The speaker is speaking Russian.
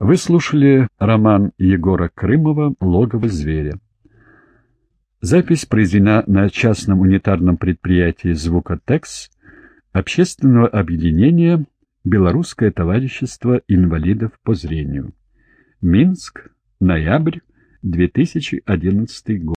Вы слушали роман Егора Крымова «Логово зверя». Запись произведена на частном унитарном предприятии «Звукотекс» общественного объединения «Белорусское товарищество инвалидов по зрению». Минск, ноябрь 2011 год.